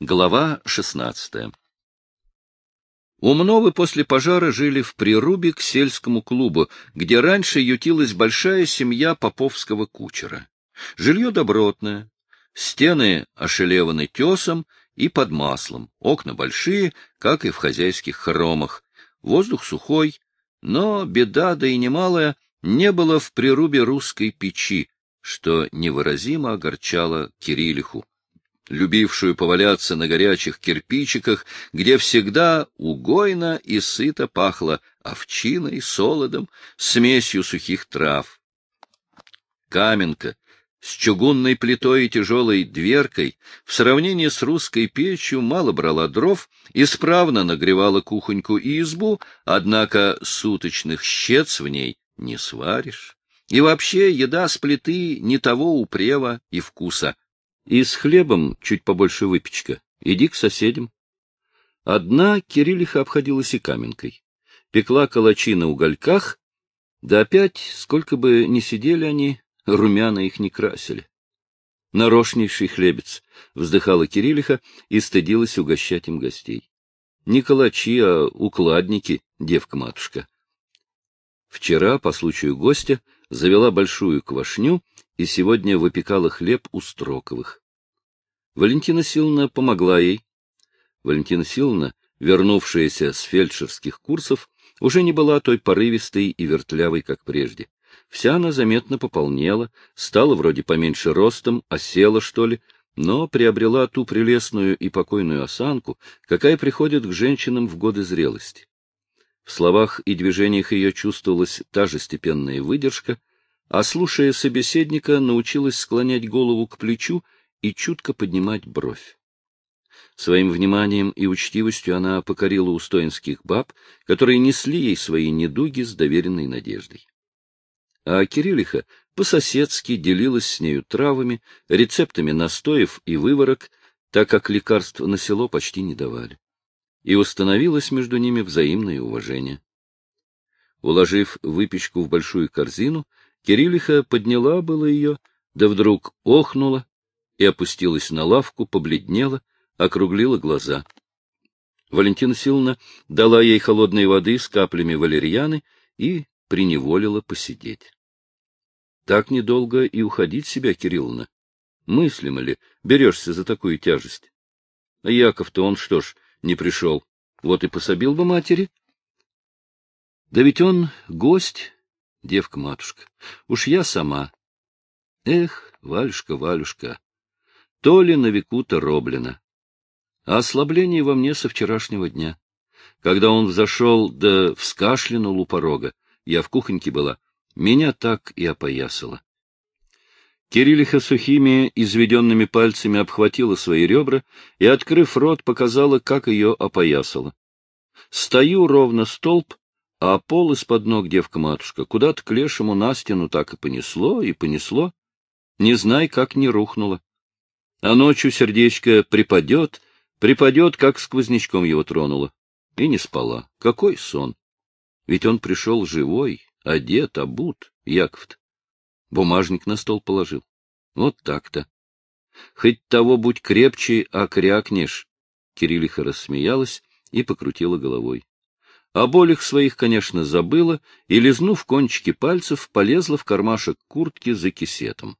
Глава 16 Умновы после пожара жили в прирубе к сельскому клубу, где раньше ютилась большая семья поповского кучера. Жилье добротное, стены ошелеваны тесом и под маслом, окна большие, как и в хозяйских хоромах, воздух сухой, но беда, да и немалая, не было в прирубе русской печи, что невыразимо огорчало Кириллиху любившую поваляться на горячих кирпичиках, где всегда угойно и сыто пахло овчиной, солодом, смесью сухих трав. Каменка с чугунной плитой и тяжелой дверкой в сравнении с русской печью мало брала дров, исправно нагревала кухоньку и избу, однако суточных щец в ней не сваришь. И вообще еда с плиты не того упрева и вкуса — и с хлебом чуть побольше выпечка. Иди к соседям. Одна Кириллиха обходилась и каменкой. Пекла калачи на угольках, да опять, сколько бы ни сидели они, румяна их не красили. Нарошнейший хлебец, — вздыхала Кириллиха и стыдилась угощать им гостей. Не калачи, а укладники, девка-матушка. Вчера, по случаю гостя, завела большую квашню и сегодня выпекала хлеб у Строковых. Валентина Силовна помогла ей. Валентина Силовна, вернувшаяся с фельдшерских курсов, уже не была той порывистой и вертлявой, как прежде. Вся она заметно пополнела, стала вроде поменьше ростом, осела, что ли, но приобрела ту прелестную и покойную осанку, какая приходит к женщинам в годы зрелости. В словах и движениях ее чувствовалась та же степенная выдержка, а, слушая собеседника, научилась склонять голову к плечу и чутко поднимать бровь. Своим вниманием и учтивостью она покорила устоинских баб, которые несли ей свои недуги с доверенной надеждой. А Кириллиха по-соседски делилась с нею травами, рецептами настоев и выворок, так как лекарств на село почти не давали и установилось между ними взаимное уважение. Уложив выпечку в большую корзину, Кириллиха подняла было ее, да вдруг охнула и опустилась на лавку, побледнела, округлила глаза. Валентина Силовна дала ей холодной воды с каплями валерьяны и приневолила посидеть. Так недолго и уходить себя, Кирилловна. Мыслимо ли, берешься за такую тяжесть? А Яков-то он что ж, не пришел. Вот и пособил бы матери. Да ведь он гость, девка-матушка. Уж я сама. Эх, Валюшка, Валюшка, то ли на веку-то роблено. А ослабление во мне со вчерашнего дня. Когда он взошел, да вскашлянул у порога, я в кухоньке была, меня так и опоясало. Кириллиха сухими, изведенными пальцами обхватила свои ребра и, открыв рот, показала, как ее опоясала. Стою ровно столб, а пол из-под ног девка-матушка куда-то к лешему на стену так и понесло, и понесло. Не знай, как не рухнуло. А ночью сердечко припадет, припадет, как сквознячком его тронуло. И не спала. Какой сон! Ведь он пришел живой, одет, обут, Яков-то. Бумажник на стол положил. Вот так-то. Хоть того будь крепче, а крякнешь. Кириллиха рассмеялась и покрутила головой. О болях своих, конечно, забыла и, лизнув кончики пальцев, полезла в кармашек куртки за кисетом.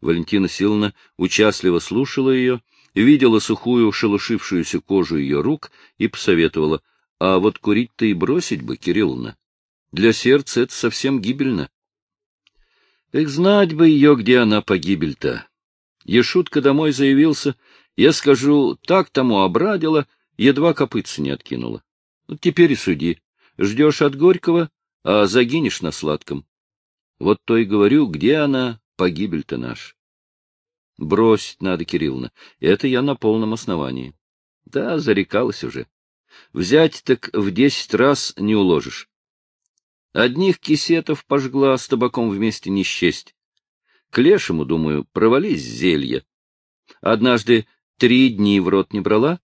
Валентина Силовна участливо слушала ее, видела сухую, шелушившуюся кожу ее рук и посоветовала, а вот курить-то и бросить бы, Кирилловна. Для сердца это совсем гибельно. Эх, знать бы ее, где она погибель-то. Ешутка домой заявился, я скажу, так тому обрадила, едва копытца не откинула. Теперь и суди. Ждешь от Горького, а загинешь на сладком. Вот то и говорю, где она, погибель-то наш. Бросить надо, Кирилловна, это я на полном основании. Да, зарекалась уже. Взять так в десять раз не уложишь. Одних кисетов пожгла с табаком вместе не счесть. К лешему, думаю, провались зелья. Однажды три дни в рот не брала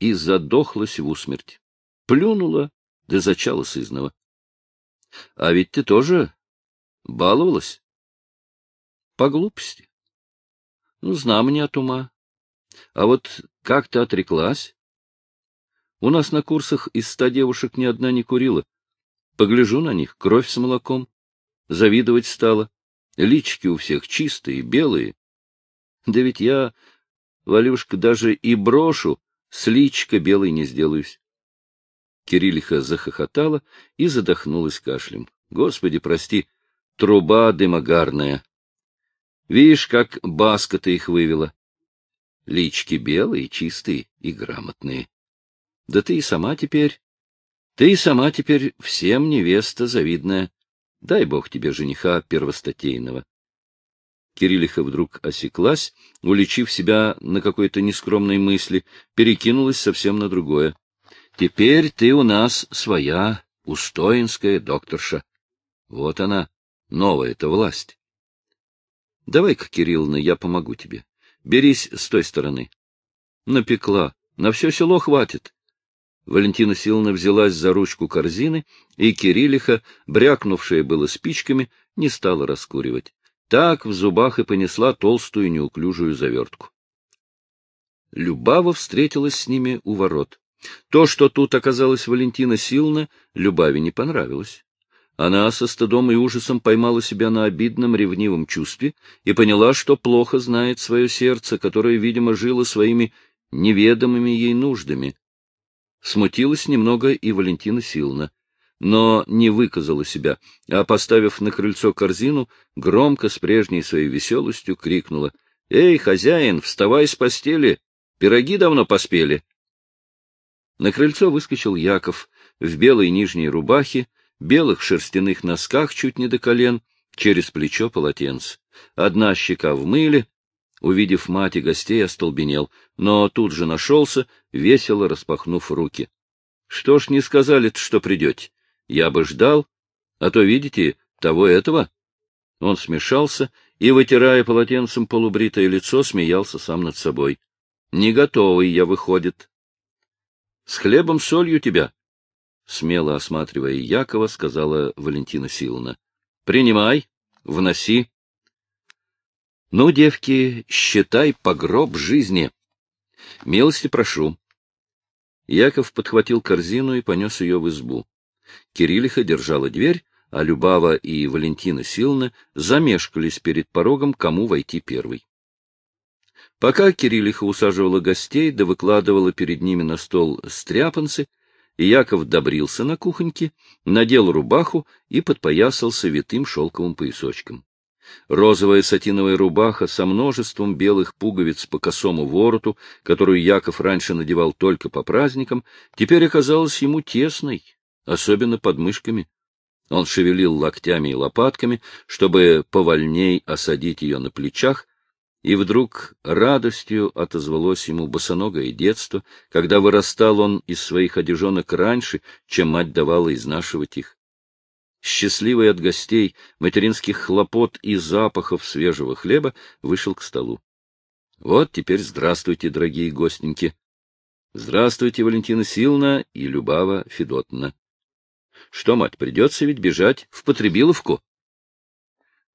и задохлась в усмерть. Плюнула, да зачала сызнова. А ведь ты тоже баловалась? По глупости. Ну, знам не от ума. А вот как то отреклась? У нас на курсах из ста девушек ни одна не курила. Погляжу на них, кровь с молоком. Завидовать стала. Лички у всех чистые, белые. Да ведь я, Валюшка, даже и брошу, с личка белой не сделаюсь. Кириллиха захохотала и задохнулась кашлем. Господи, прости, труба дымогарная. Видишь, как баска-то их вывела. Лички белые, чистые и грамотные. Да ты и сама теперь... Ты и сама теперь всем невеста завидная. Дай бог тебе жениха первостатейного. Кириллиха вдруг осеклась, уличив себя на какой-то нескромной мысли, перекинулась совсем на другое. — Теперь ты у нас своя, устоинская докторша. Вот она, новая-то власть. — Давай-ка, Кирилловна, я помогу тебе. Берись с той стороны. Напекла. На все село хватит. Валентина Силовна взялась за ручку корзины, и Кириллиха, брякнувшая было спичками, не стала раскуривать. Так в зубах и понесла толстую неуклюжую завертку. Любава встретилась с ними у ворот. То, что тут оказалась Валентина Силовна, Любаве не понравилось. Она со стыдом и ужасом поймала себя на обидном ревнивом чувстве и поняла, что плохо знает свое сердце, которое, видимо, жило своими неведомыми ей нуждами. Смутилась немного и Валентина Силовна, но не выказала себя, а, поставив на крыльцо корзину, громко, с прежней своей веселостью, крикнула — Эй, хозяин, вставай с постели! Пироги давно поспели! На крыльцо выскочил Яков в белой нижней рубахе, белых шерстяных носках чуть не до колен, через плечо полотенце. Одна щека в мыле, Увидев мать и гостей, остолбенел, но тут же нашелся, весело распахнув руки. — Что ж не сказали-то, что придете? Я бы ждал, а то, видите, того этого. Он смешался и, вытирая полотенцем полубритое лицо, смеялся сам над собой. — Не готовый я, выходит. — С хлебом солью тебя? — смело осматривая Якова, сказала Валентина Силовна. — Принимай, вноси. Ну, девки, считай погроб жизни. Милости прошу. Яков подхватил корзину и понес ее в избу. Кириллиха держала дверь, а Любава и Валентина Силовна замешкались перед порогом, кому войти первый. Пока Кириллиха усаживала гостей, да выкладывала перед ними на стол стряпанцы, Яков добрился на кухоньке, надел рубаху и подпоясался витым шелковым поясочком. Розовая сатиновая рубаха со множеством белых пуговиц по косому вороту, которую Яков раньше надевал только по праздникам, теперь оказалась ему тесной, особенно под мышками. Он шевелил локтями и лопатками, чтобы повольней осадить ее на плечах, и вдруг радостью отозвалось ему босоногое детство, когда вырастал он из своих одежонок раньше, чем мать давала изнашивать их счастливый от гостей, материнских хлопот и запахов свежего хлеба, вышел к столу. — Вот теперь здравствуйте, дорогие гостеньки. Здравствуйте, Валентина Силна и Любава Федотна. Что, мать, придется ведь бежать в Потребиловку?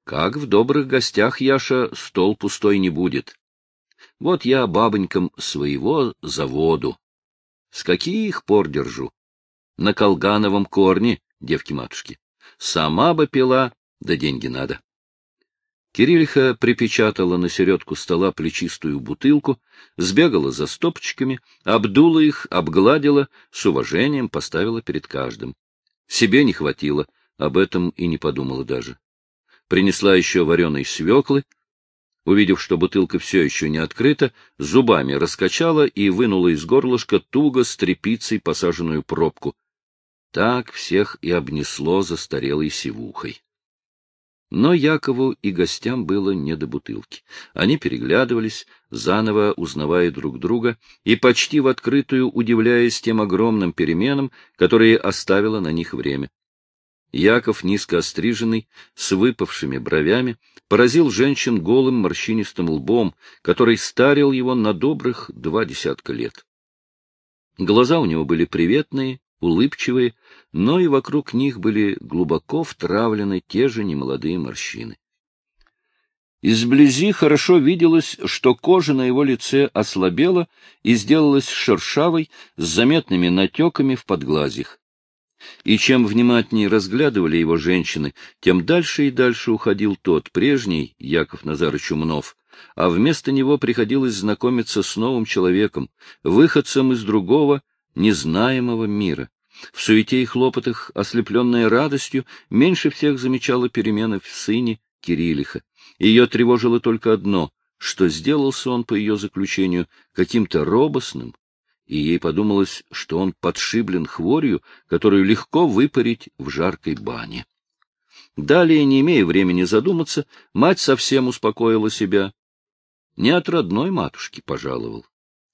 Как в добрых гостях, Яша, стол пустой не будет. Вот я бабонькам своего заводу. С каких пор держу? На колгановом корне, девки-матушки. Сама бы пила, да деньги надо. Кириллиха припечатала на середку стола плечистую бутылку, сбегала за стопочками, обдула их, обгладила, с уважением поставила перед каждым. Себе не хватило, об этом и не подумала даже. Принесла еще вареной свеклы, увидев, что бутылка все еще не открыта, зубами раскачала и вынула из горлышка туго с тряпицей посаженную пробку, так всех и обнесло застарелой сивухой. Но Якову и гостям было не до бутылки. Они переглядывались, заново узнавая друг друга и почти в открытую удивляясь тем огромным переменам, которые оставило на них время. Яков, низко остриженный, с выпавшими бровями, поразил женщин голым морщинистым лбом, который старил его на добрых два десятка лет. Глаза у него были приветные, улыбчивые, но и вокруг них были глубоко втравлены те же немолодые морщины. Изблизи хорошо виделось, что кожа на его лице ослабела и сделалась шершавой, с заметными натеками в подглазьях. И чем внимательнее разглядывали его женщины, тем дальше и дальше уходил тот, прежний Яков Назарыч Умнов, а вместо него приходилось знакомиться с новым человеком, выходцем из другого, незнаемого мира. В суете и хлопотах, ослепленная радостью, меньше всех замечала перемены в сыне Кириллиха. Ее тревожило только одно, что сделался он, по ее заключению, каким-то робостным, и ей подумалось, что он подшиблен хворью, которую легко выпарить в жаркой бане. Далее, не имея времени задуматься, мать совсем успокоила себя. Не от родной матушки пожаловал.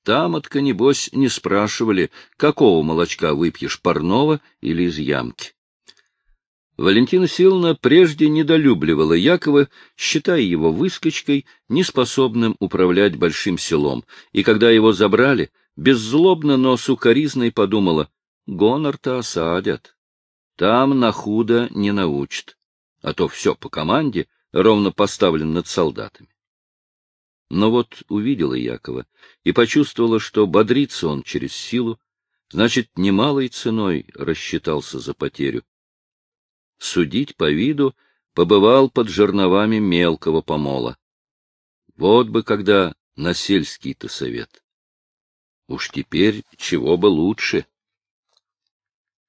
Там от небось, не спрашивали, какого молочка выпьешь, парного или из ямки. Валентина Силовна прежде недолюбливала Якова, считая его выскочкой, неспособным управлять большим селом, и когда его забрали, беззлобно, но сукоризной подумала, гонор-то осадят. Там на худо не научат, а то все по команде ровно поставлен над солдатами. Но вот увидела Якова и почувствовала, что бодрится он через силу, значит, немалой ценой рассчитался за потерю судить по виду, побывал под жерновами мелкого помола. Вот бы когда на сельский-то совет. Уж теперь чего бы лучше.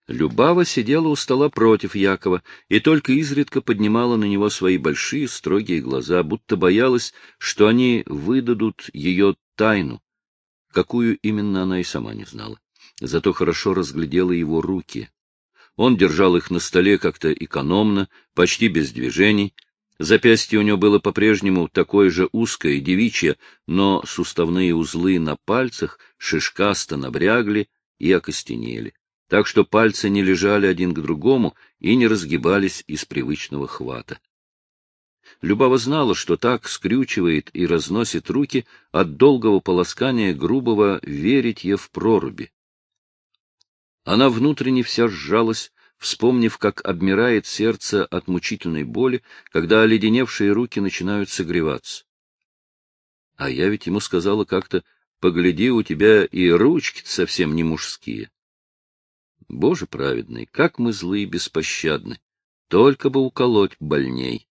Любава сидела у стола против Якова и только изредка поднимала на него свои большие строгие глаза, будто боялась, что они выдадут ее тайну, какую именно она и сама не знала. Зато хорошо разглядела его руки. Он держал их на столе как-то экономно, почти без движений. Запястье у него было по-прежнему такое же узкое девичье, но суставные узлы на пальцах шишкасто набрягли и окостенели, так что пальцы не лежали один к другому и не разгибались из привычного хвата. Любава знала, что так скрючивает и разносит руки от долгого полоскания грубого веритья в проруби. Она внутренне вся сжалась, вспомнив, как обмирает сердце от мучительной боли, когда оледеневшие руки начинают согреваться. А я ведь ему сказала как-то, погляди, у тебя и ручки совсем не мужские. Боже праведный, как мы злые и беспощадны, только бы уколоть больней.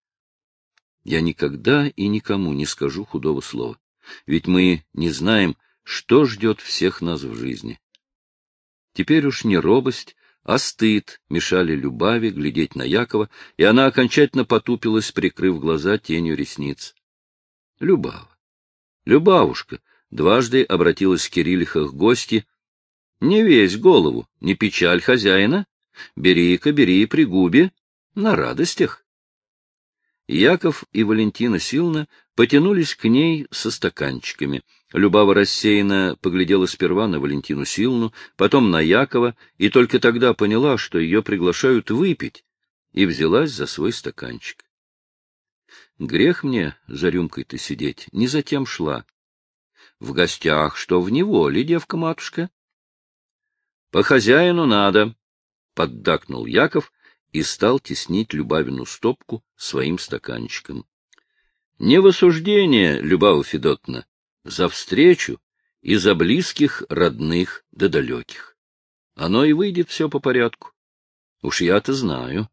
Я никогда и никому не скажу худого слова, ведь мы не знаем, что ждет всех нас в жизни. Теперь уж не робость, а стыд мешали Любави глядеть на Якова, и она окончательно потупилась, прикрыв глаза тенью ресниц. — Любава! Любавушка! — дважды обратилась к гости. — Не весь голову, не печаль хозяина. Бери-ка, бери, пригуби, на радостях. Яков и Валентина Силна потянулись к ней со стаканчиками. Любава рассеянно поглядела сперва на Валентину Силну, потом на Якова, и только тогда поняла, что ее приглашают выпить, и взялась за свой стаканчик. Грех мне за рюмкой-то сидеть, не затем шла. В гостях, что в неволе, девка-матушка? — По хозяину надо, — поддакнул Яков и стал теснить Любавину стопку своим стаканчиком. — Не в осуждение, Любава Федотна, за встречу и за близких, родных да далеких. Оно и выйдет все по порядку. Уж я-то знаю.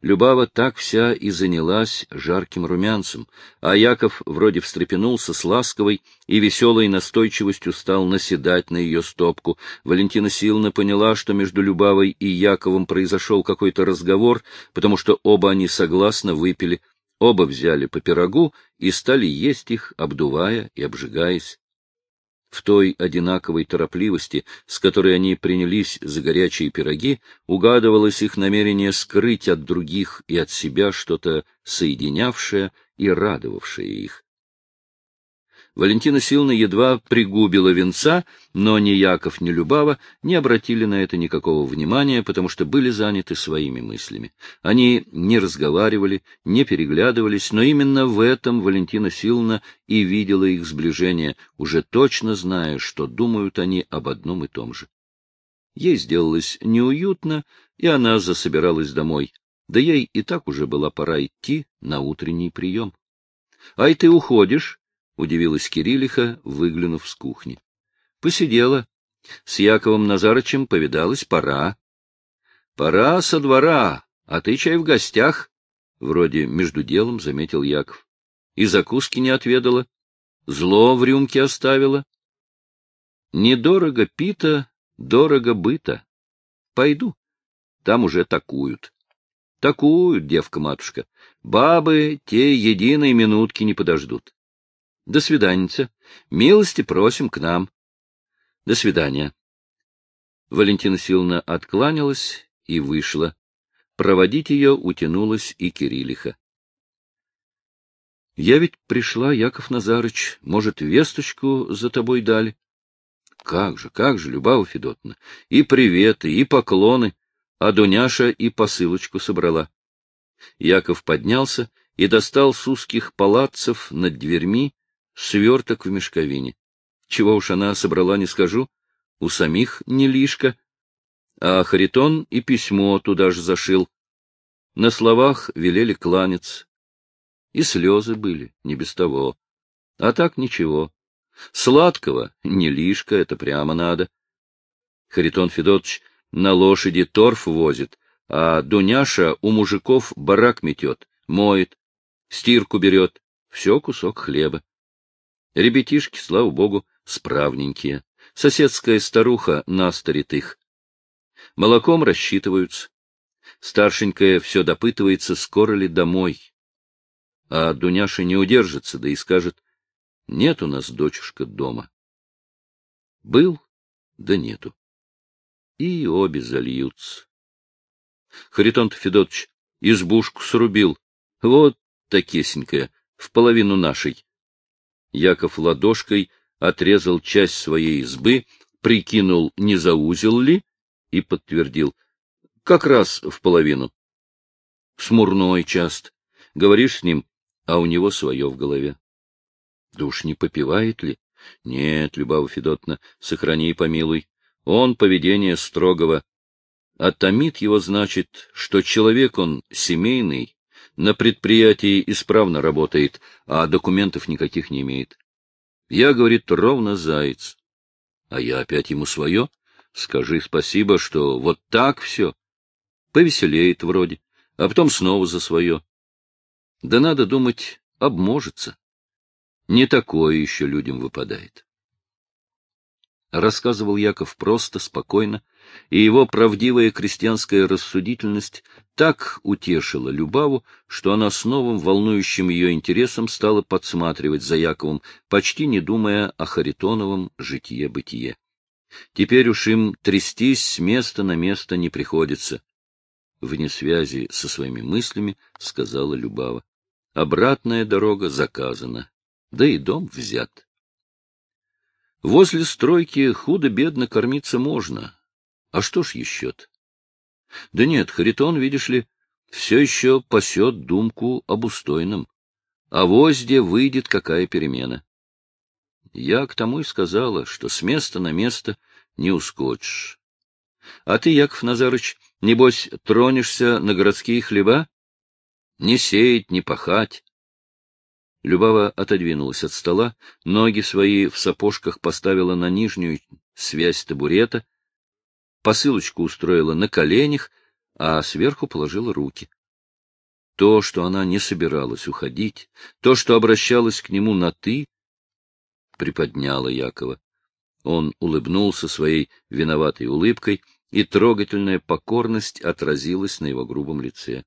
Любава так вся и занялась жарким румянцем, а Яков вроде встрепенулся с ласковой и веселой настойчивостью стал наседать на ее стопку. Валентина Силовна поняла, что между Любавой и Яковом произошел какой-то разговор, потому что оба они согласно выпили Оба взяли по пирогу и стали есть их, обдувая и обжигаясь. В той одинаковой торопливости, с которой они принялись за горячие пироги, угадывалось их намерение скрыть от других и от себя что-то соединявшее и радовавшее их. Валентина Силовна едва пригубила венца, но ни Яков, ни Любава не обратили на это никакого внимания, потому что были заняты своими мыслями. Они не разговаривали, не переглядывались, но именно в этом Валентина Силовна и видела их сближение, уже точно зная, что думают они об одном и том же. Ей сделалось неуютно, и она засобиралась домой. Да ей и так уже была пора идти на утренний прием. — Ай, ты уходишь? — удивилась Кириллиха, выглянув с кухни. — Посидела. С Яковом Назарычем повидалась, пора. — Пора со двора, а ты чай в гостях, — вроде между делом заметил Яков. — И закуски не отведала. Зло в рюмке оставила. Недорого пита, дорого быта. Пойду. Там уже такуют. Такуют, девка-матушка. Бабы те единой минутки не подождут. До свидания. Милости просим к нам. До свидания. Валентина Силовна откланялась и вышла. Проводить ее утянулась и Кириллиха. — Я ведь пришла, Яков Назарыч, может, весточку за тобой дали? — Как же, как же, Любава Федотовна, и приветы, и поклоны, а Дуняша и посылочку собрала. Яков поднялся и достал с узких палацев над дверьми сверток в мешковине. Чего уж она собрала, не скажу, у самих не лишка, а Харитон и письмо туда же зашил. На словах велели кланяться. И слезы были, не без того. А так ничего. Сладкого не лишка, это прямо надо. Харитон Федотович на лошади торф возит, а Дуняша у мужиков барак метет, моет, стирку берет, все кусок хлеба. Ребятишки, слава богу, справненькие. Соседская старуха настарит их. Молоком рассчитываются. Старшенькая все допытывается, скоро ли домой. А Дуняша не удержится, да и скажет, нет у нас, дочушка, дома. Был, да нету. И обе зальются. Харитон Федотович избушку срубил. Вот такесенькая, в половину нашей. Яков ладошкой отрезал часть своей избы, прикинул, не заузил ли, и подтвердил. Как раз в половину. Смурной част. Говоришь с ним, а у него свое в голове. Да уж не попивает ли? Нет, Любава Федотна, сохрани и помилуй. Он поведение строгого. А томит его, значит, что человек он семейный, на предприятии исправно работает, а документов никаких не имеет. Я, говорит, ровно заяц. А я опять ему свое. Скажи спасибо, что вот так все. Повеселеет вроде, а потом снова за свое. Да надо думать, обможется. Не такое еще людям выпадает. Рассказывал Яков просто, спокойно, и его правдивая крестьянская рассудительность так утешила Любаву, что она с новым волнующим ее интересом стала подсматривать за Яковом, почти не думая о Харитоновом житье-бытие. Теперь уж им трястись с места на место не приходится. Вне связи со своими мыслями сказала Любава. Обратная дорога заказана, да и дом взят. Возле стройки худо-бедно кормиться можно, а что ж еще-то? Да нет, Харитон, видишь ли, все еще пасет думку об устойном. А возде выйдет какая перемена. Я к тому и сказала, что с места на место не ускочишь. А ты, Яков Назарыч, небось, тронешься на городские хлеба? Не сеять, не пахать. Любава отодвинулась от стола, ноги свои в сапожках поставила на нижнюю связь табурета посылочку устроила на коленях, а сверху положила руки. То, что она не собиралась уходить, то, что обращалась к нему на «ты», приподняло Якова. Он улыбнулся своей виноватой улыбкой, и трогательная покорность отразилась на его грубом лице.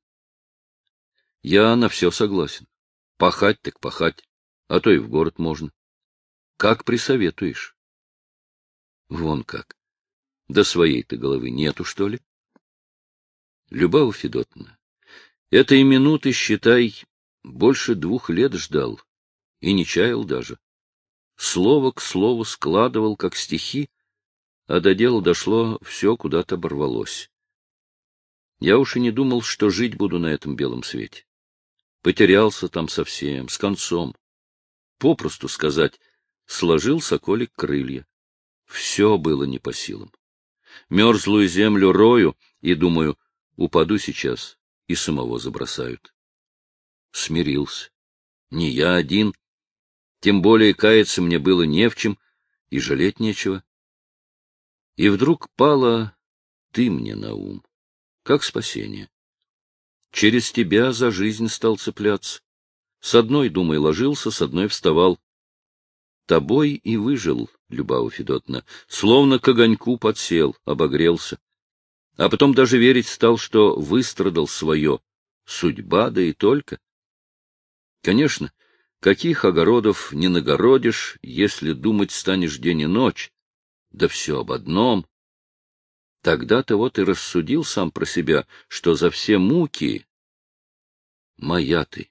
— Я на все согласен. Пахать так пахать, а то и в город можно. Как присоветуешь? Вон как. Да своей-то головы нету, что ли? Любава Федотовна, этой минуты, считай, больше двух лет ждал и не чаял даже. Слово к слову складывал, как стихи, а до дела дошло, все куда-то оборвалось. Я уж и не думал, что жить буду на этом белом свете. Потерялся там совсем, с концом. Попросту сказать, сложил соколик крылья. Все было не по силам мерзлую землю рою и думаю, упаду сейчас и самого забросают. Смирился. не я один. Тем более каяться мне было не в чем и жалеть нечего. И вдруг пала ты мне на ум, как спасение. Через тебя за жизнь стал цепляться. С одной, думай, ложился, с одной вставал. Тобой и выжил, Любава Федотна, словно к огоньку подсел, обогрелся. А потом даже верить стал, что выстрадал свое. Судьба, да и только. Конечно, каких огородов не нагородишь, если думать станешь день и ночь. Да все об одном. Тогда-то вот и рассудил сам про себя, что за все муки моя ты.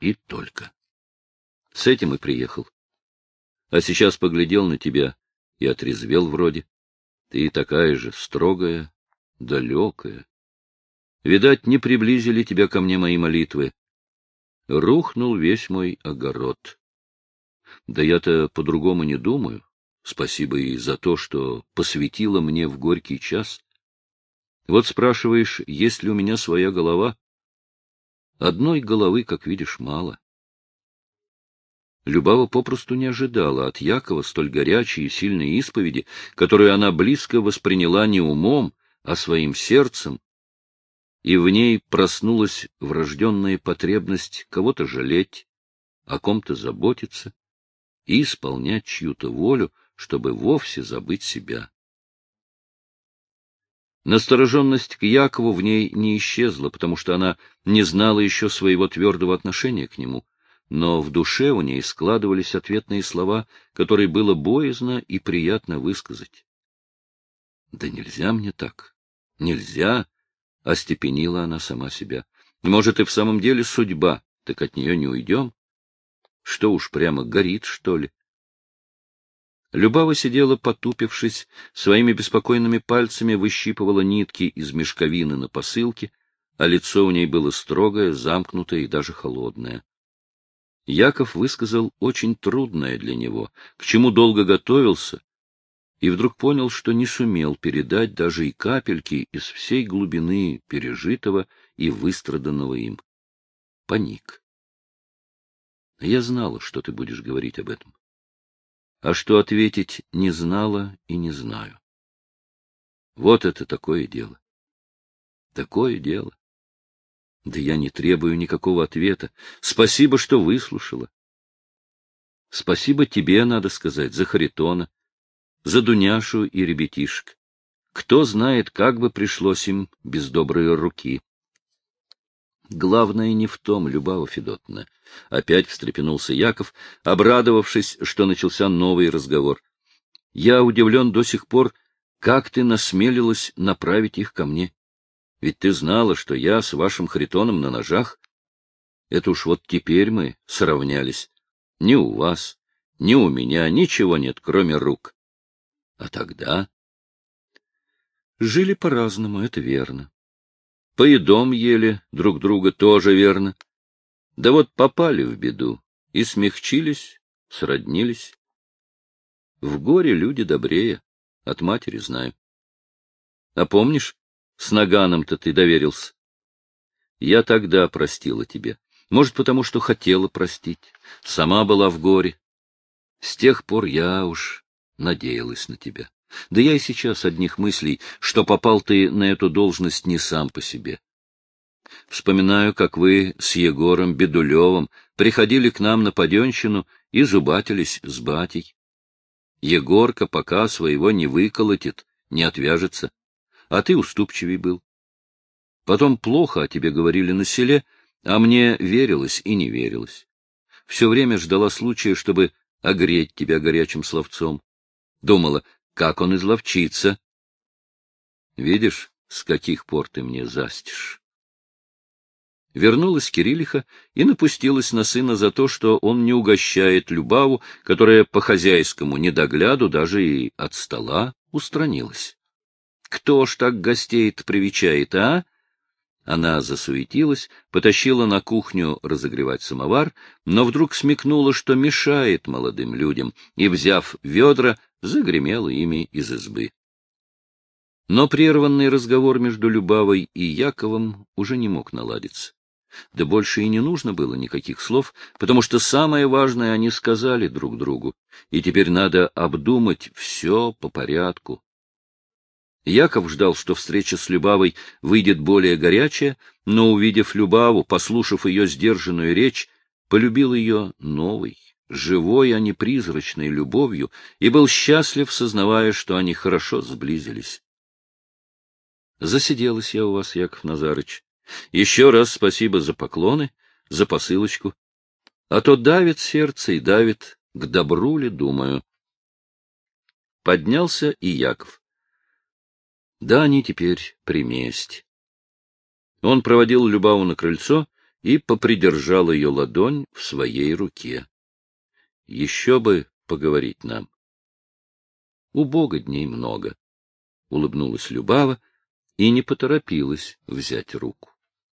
И только. С этим и приехал. А сейчас поглядел на тебя и отрезвел вроде. Ты такая же строгая, далекая. Видать, не приблизили тебя ко мне мои молитвы. Рухнул весь мой огород. Да я-то по-другому не думаю. Спасибо и за то, что посвятила мне в горький час. Вот спрашиваешь, есть ли у меня своя голова? Одной головы, как видишь, мало. Любава попросту не ожидала от Якова столь горячей и сильной исповеди, которую она близко восприняла не умом, а своим сердцем, и в ней проснулась врожденная потребность кого-то жалеть, о ком-то заботиться и исполнять чью-то волю, чтобы вовсе забыть себя. Настороженность к Якову в ней не исчезла, потому что она не знала еще своего твердого отношения к нему, но в душе у ней складывались ответные слова, которые было боязно и приятно высказать. — Да нельзя мне так, нельзя, — остепенила она сама себя. — Может, и в самом деле судьба, так от нее не уйдем? Что уж прямо горит, что ли? Любава сидела, потупившись, своими беспокойными пальцами выщипывала нитки из мешковины на посылке, а лицо у ней было строгое, замкнутое и даже холодное. Яков высказал очень трудное для него, к чему долго готовился, и вдруг понял, что не сумел передать даже и капельки из всей глубины пережитого и выстраданного им. Паник. Я знала, что ты будешь говорить об этом а что ответить не знала и не знаю. Вот это такое дело. Такое дело. Да я не требую никакого ответа. Спасибо, что выслушала. Спасибо тебе, надо сказать, за Харитона, за Дуняшу и ребятишек. Кто знает, как бы пришлось им без доброй руки. Главное не в том, Любава Федотовна. Опять встрепенулся Яков, обрадовавшись, что начался новый разговор. Я удивлен до сих пор, как ты насмелилась направить их ко мне. Ведь ты знала, что я с вашим Харитоном на ножах. Это уж вот теперь мы сравнялись. Ни у вас, ни у меня ничего нет, кроме рук. А тогда... Жили по-разному, это верно. Поедом ели друг друга, тоже верно. Да вот попали в беду и смягчились, сроднились. В горе люди добрее, от матери знаю. А помнишь, с Наганом-то ты доверился? Я тогда простила тебе. Может, потому что хотела простить. Сама была в горе. С тех пор я уж надеялась на тебя. Да я и сейчас одних мыслей, что попал ты на эту должность не сам по себе. Вспоминаю, как вы с Егором Бедулевым приходили к нам на паденщину и зубатились с батей. Егорка пока своего не выколотит, не отвяжется, а ты уступчивый был. Потом плохо о тебе говорили на селе, а мне верилось и не верилось. Все время ждала случая, чтобы огреть тебя горячим словцом. Думала, как он изловчится. Видишь, с каких пор ты мне застишь. Вернулась Кириллиха и напустилась на сына за то, что он не угощает Любаву, которая по хозяйскому недогляду даже и от стола устранилась. Кто ж так гостей-то привечает, а? Она засуетилась, потащила на кухню разогревать самовар, но вдруг смекнула, что мешает молодым людям, и, взяв ведра, загремела ими из избы. Но прерванный разговор между Любавой и Яковом уже не мог наладиться. Да больше и не нужно было никаких слов, потому что самое важное они сказали друг другу, и теперь надо обдумать все по порядку. Яков ждал, что встреча с Любавой выйдет более горячая, но, увидев Любаву, послушав ее сдержанную речь, полюбил ее новой, живой, а не призрачной любовью, и был счастлив, сознавая, что они хорошо сблизились. Засиделась я у вас, Яков Назарыч. Еще раз спасибо за поклоны, за посылочку. А то давит сердце и давит, к добру ли, думаю. Поднялся и Яков. Да, они теперь при месте. Он проводил Любаву на крыльцо и попридержал ее ладонь в своей руке. Еще бы поговорить нам. У Бога дней много. Улыбнулась Любава и не поторопилась взять руку.